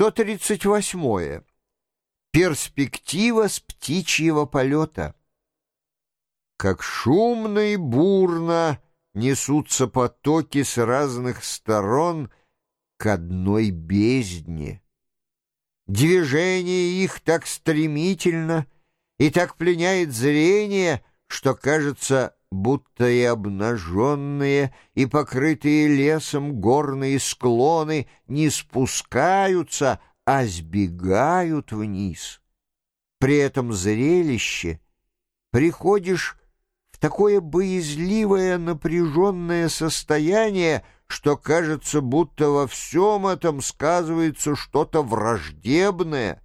138. Перспектива с птичьего полета. Как шумно и бурно несутся потоки с разных сторон к одной бездне. Движение их так стремительно и так пленяет зрение, что кажется будто и обнаженные, и покрытые лесом горные склоны не спускаются, а сбегают вниз. При этом зрелище приходишь в такое боязливое напряженное состояние, что кажется, будто во всем этом сказывается что-то враждебное,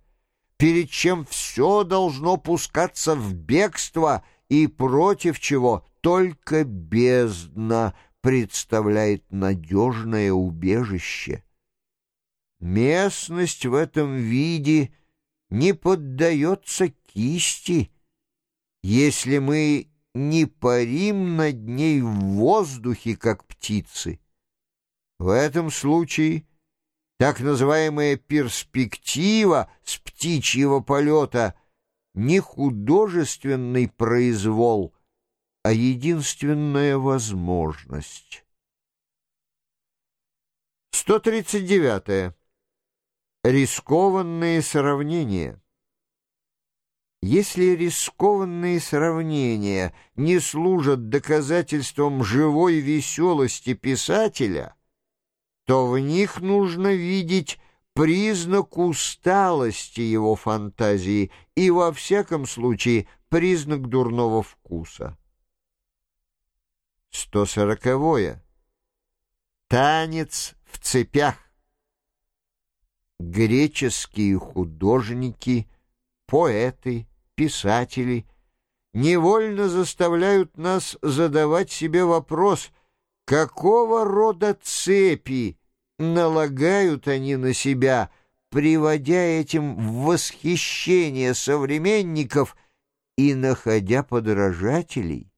перед чем все должно пускаться в бегство и против чего только бездна представляет надежное убежище. Местность в этом виде не поддается кисти, если мы не парим над ней в воздухе, как птицы. В этом случае так называемая перспектива с птичьего полета не художественный произвол, а единственная возможность. 139. Рискованные сравнения. Если рискованные сравнения не служат доказательством живой веселости писателя, то в них нужно видеть признак усталости его фантазии и, во всяком случае, признак дурного вкуса. 140. Танец в цепях. Греческие художники, поэты, писатели невольно заставляют нас задавать себе вопрос, какого рода цепи налагают они на себя, приводя этим в восхищение современников и находя подражателей.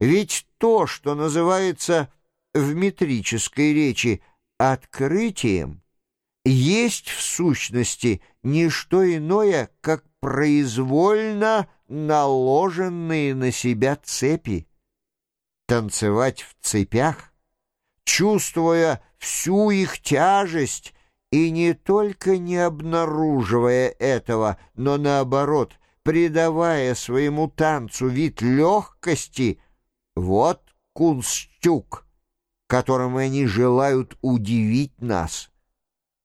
Ведь то, что называется в метрической речи открытием, есть в сущности не что иное, как произвольно наложенные на себя цепи. Танцевать в цепях, чувствуя всю их тяжесть и не только не обнаруживая этого, но наоборот, придавая своему танцу вид легкости — вот кунстюк, которым они желают удивить нас.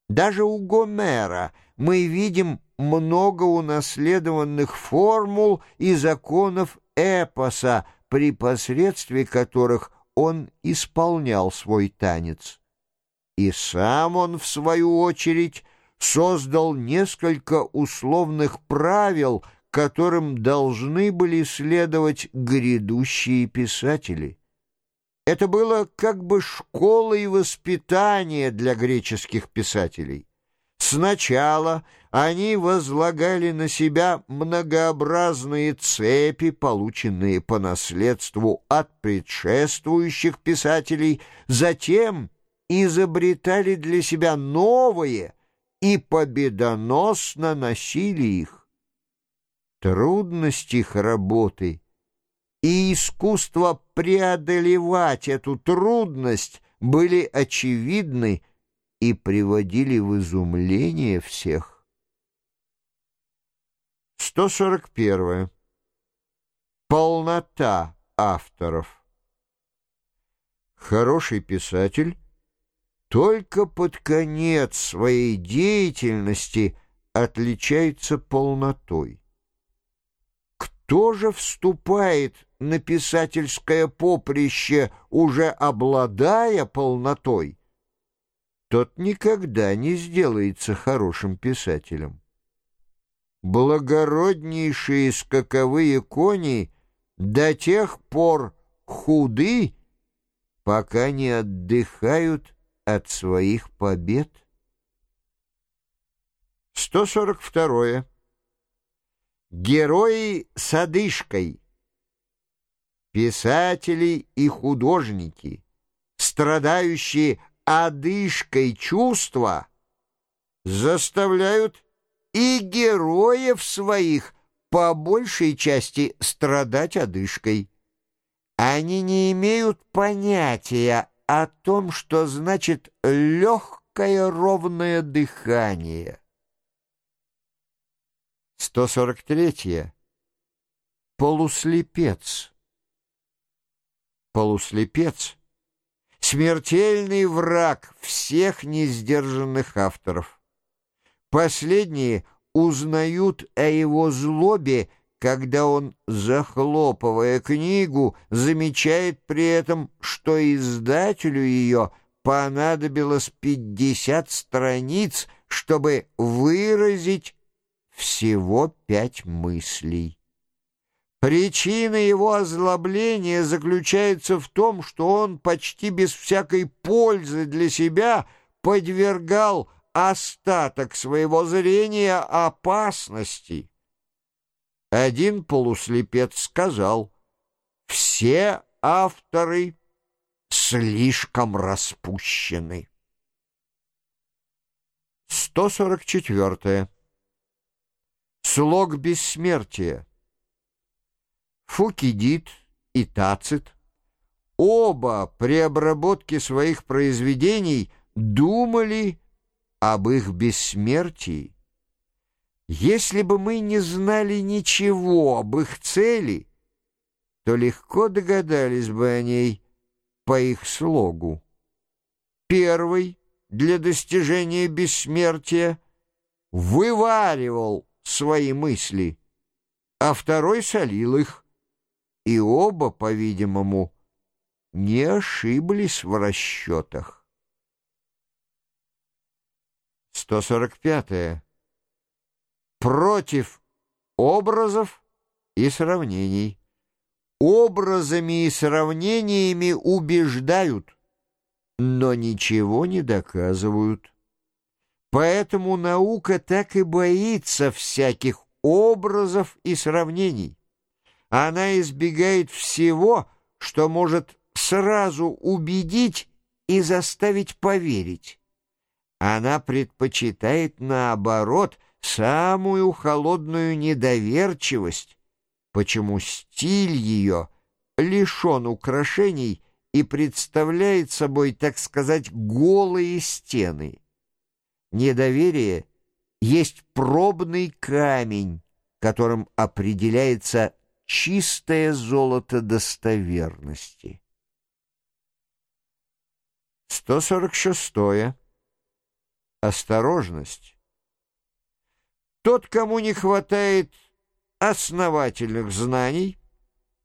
Даже у Гомера мы видим много унаследованных формул и законов эпоса, при посредстве которых он исполнял свой танец. И сам он, в свою очередь, создал несколько условных правил — которым должны были следовать грядущие писатели. Это было как бы школой воспитания для греческих писателей. Сначала они возлагали на себя многообразные цепи, полученные по наследству от предшествующих писателей, затем изобретали для себя новые и победоносно носили их. Трудность их работы и искусство преодолевать эту трудность были очевидны и приводили в изумление всех. 141. Полнота авторов. Хороший писатель только под конец своей деятельности отличается полнотой тоже вступает на писательское поприще, уже обладая полнотой, тот никогда не сделается хорошим писателем. Благороднейшие скаковые кони до тех пор худы, пока не отдыхают от своих побед. 142. Герои с одышкой. Писатели и художники, страдающие одышкой чувства, заставляют и героев своих по большей части страдать одышкой. Они не имеют понятия о том, что значит легкое ровное дыхание. 143. Полуслепец. Полуслепец — смертельный враг всех несдержанных авторов. Последние узнают о его злобе, когда он, захлопывая книгу, замечает при этом, что издателю ее понадобилось пятьдесят страниц, чтобы выразить всего пять мыслей. Причина его озлобления заключается в том, что он почти без всякой пользы для себя подвергал остаток своего зрения опасности. Один полуслепец сказал, «Все авторы слишком распущены». 144. Слог бессмертия. Фукидид и Тацит оба при обработке своих произведений думали об их бессмертии. Если бы мы не знали ничего об их цели, то легко догадались бы о ней по их слогу. Первый для достижения бессмертия вываривал свои мысли, а второй солил их, и оба, по-видимому, не ошиблись в расчетах. 145. -е. Против образов и сравнений. Образами и сравнениями убеждают, но ничего не доказывают. Поэтому наука так и боится всяких образов и сравнений. Она избегает всего, что может сразу убедить и заставить поверить. Она предпочитает, наоборот, самую холодную недоверчивость, почему стиль ее лишен украшений и представляет собой, так сказать, голые стены. Недоверие есть пробный камень, которым определяется чистое золото достоверности. 146. -е осторожность. Тот, кому не хватает основательных знаний,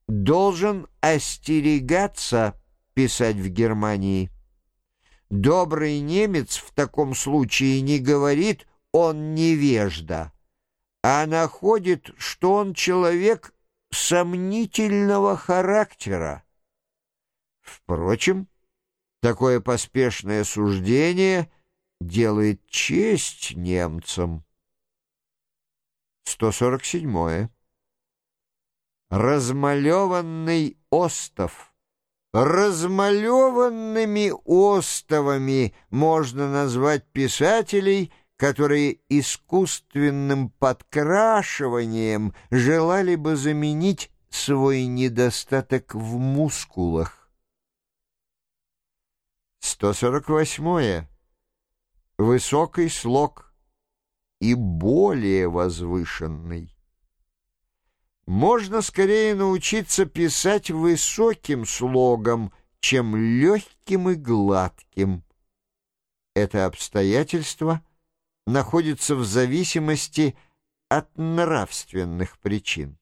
должен остерегаться писать в Германии. Добрый немец в таком случае не говорит «он невежда», а находит, что он человек сомнительного характера. Впрочем, такое поспешное суждение — делает честь немцам. 147. Размалеванный остов. Размалеванными остовами можно назвать писателей, которые искусственным подкрашиванием желали бы заменить свой недостаток в мускулах. 148 высокий слог и более возвышенный. Можно скорее научиться писать высоким слогом, чем легким и гладким. Это обстоятельство находится в зависимости от нравственных причин.